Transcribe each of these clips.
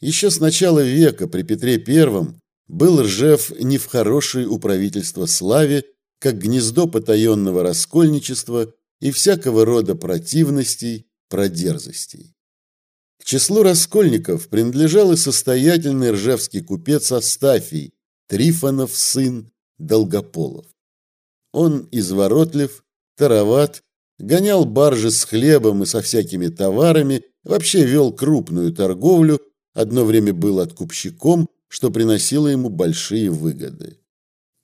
Еще с начала века при Петре Первом был Ржев не в хорошей у славе, как гнездо потаенного раскольничества и всякого рода противностей, продерзостей. К числу раскольников принадлежал и состоятельный ржевский купец Астафий, Трифонов сын Долгополов. Он изворотлив, тароват, гонял баржи с хлебом и со всякими товарами, вообще вел крупную торговлю, одно время был откупщиком, что приносило ему большие выгоды.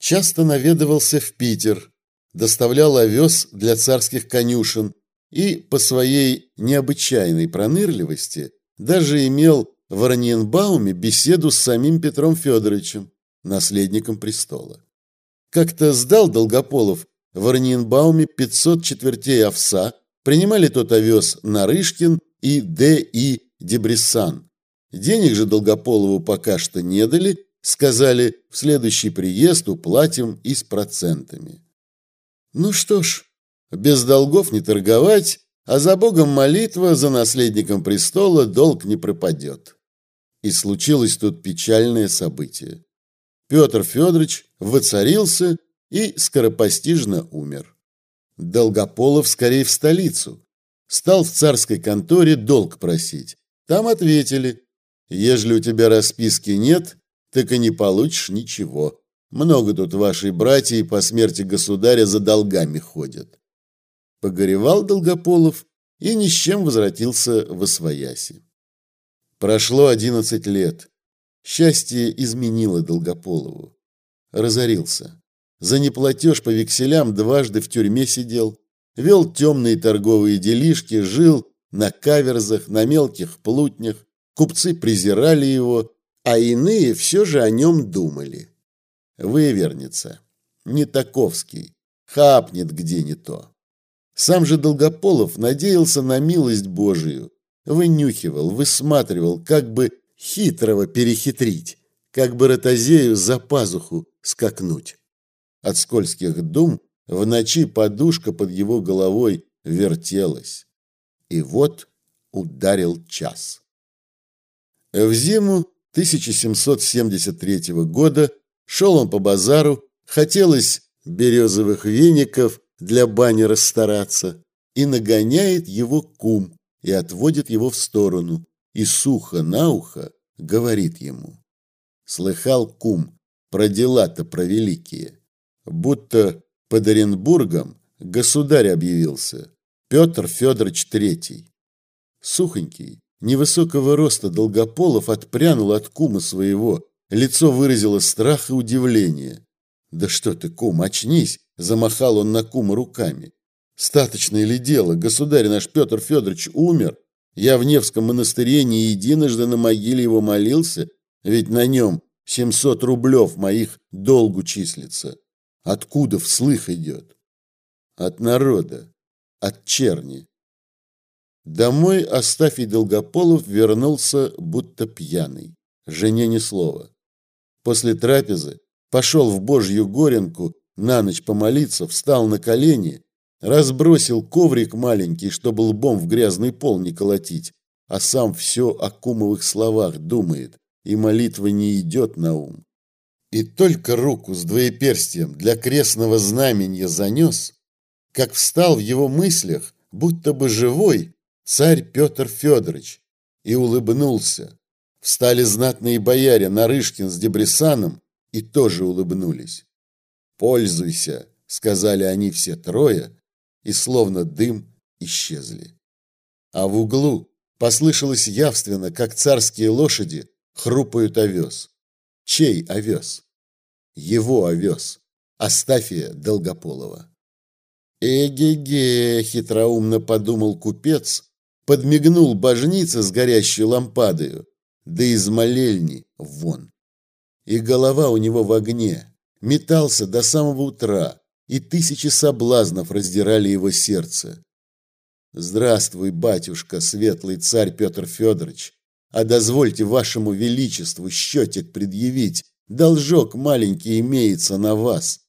Часто наведывался в Питер, доставлял овес для царских конюшен и по своей необычайной пронырливости даже имел в Ораниенбауме беседу с самим Петром Федоровичем, наследником престола. Как-то сдал Долгополов в Ораниенбауме 500 четвертей овса, принимали тот овес Нарышкин и Д. И. Денег же Долгополову пока что не дали, сказали, в следующий приезд уплатим и с процентами. Ну что ж, без долгов не торговать, а за Богом молитва, за наследником престола долг не пропадет. И случилось тут печальное событие. Петр Федорович воцарился и скоропостижно умер. Долгополов скорее в столицу. Стал в царской конторе долг просить. Там ответили, ежели у тебя расписки нет, так и не получишь ничего. Много тут вашей братья по смерти государя за долгами ходят. Погоревал Долгополов и ни с чем возвратился в Освояси. Прошло одиннадцать лет. Счастье изменило Долгополову. Разорился. За неплатеж по векселям дважды в тюрьме сидел, вел темные торговые делишки, жил на каверзах, на мелких плутнях. Купцы презирали его, а иные все же о нем думали. Вывернется, не таковский, хапнет где не то. Сам же Долгополов надеялся на милость Божию, вынюхивал, высматривал, как бы хитрого перехитрить, как бы ротозею за пазуху скакнуть. От скользких дум в ночи подушка под его головой вертелась. И вот ударил час. В зиму 1773 года шел он по базару, хотелось березовых веников для бани расстараться, и нагоняет его кум и отводит его в сторону, и сухо на ухо говорит ему. Слыхал кум про дела-то про великие, будто под Оренбургом государь объявился, Петр Федорович Третий. Сухонький, невысокого роста Долгополов отпрянул от кума своего, лицо выразило страх и удивление. «Да что ты, кум, очнись!» – замахал он на кума руками. «Статочное ли дело? Государь наш Петр Федорович умер. Я в Невском монастыре не единожды на могиле его молился, ведь на нем семьсот рублев моих долгу числится. Откуда вслых идет? От народа, от черни. Домой Астафий Долгополов вернулся будто пьяный, жене ни слова. После трапезы пошел в Божью горенку на ночь помолиться, встал на колени, разбросил коврик маленький, чтобы лбом в грязный пол не колотить, а сам все о кумовых словах думает, и молитва не идет на ум и только руку с двоеперстием для крестного знамения занес, как встал в его мыслях, будто бы живой, царь Петр Федорович, и улыбнулся. Встали знатные бояре Нарышкин с Дебрисаном и тоже улыбнулись. «Пользуйся», — сказали они все трое, и словно дым исчезли. А в углу послышалось явственно, как царские лошади хрупают овес. Чей овес? Его овес. Астафия Долгополова. «Эге-ге!» – хитроумно подумал купец, подмигнул божнице с горящей лампадою, да из молельни вон. И голова у него в огне, метался до самого утра, и тысячи соблазнов раздирали его сердце. «Здравствуй, батюшка, светлый царь Петр Федорович, а дозвольте вашему величеству счетик предъявить Должок маленький имеется на вас.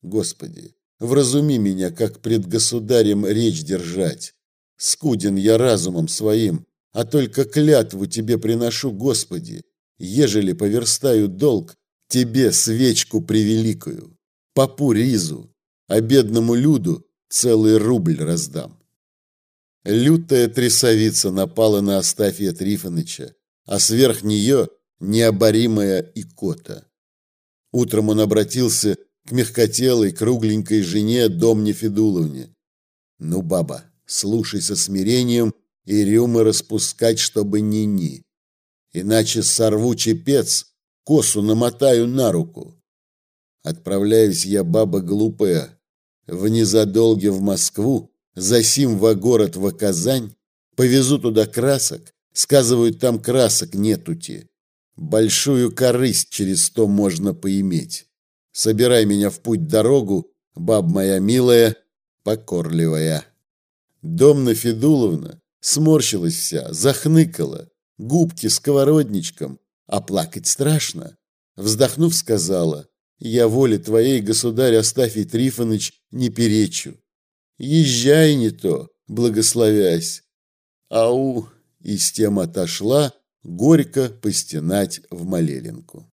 Господи, вразуми меня, как пред государем речь держать. Скуден я разумом своим, а только клятву тебе приношу, Господи, ежели поверстаю долг, тебе свечку превеликую, попу ризу, а бедному люду целый рубль раздам. Лютая трясовица напала на Астафия Трифоныча, а сверх нее необоримая икота. Утром он обратился к мягкотелой, кругленькой жене Домне Федуловне. «Ну, баба, слушай со смирением и рюмы распускать, чтобы ни-ни. Иначе сорву чепец, косу намотаю на руку. Отправляюсь я, баба глупая, в незадолге в Москву, засим во город в Казань, повезу туда красок, сказывают, там красок нетути. Большую корысть через то можно поиметь. Собирай меня в путь дорогу, баб моя милая, покорливая. Домна Федуловна сморщилась вся, захныкала, губки сковородничком, а плакать страшно. Вздохнув, сказала, «Я воле твоей, государь Астафий Трифонович, не перечу. Езжай не то, благословясь». Ау! И с тем отошла, горько постенать в молелинку.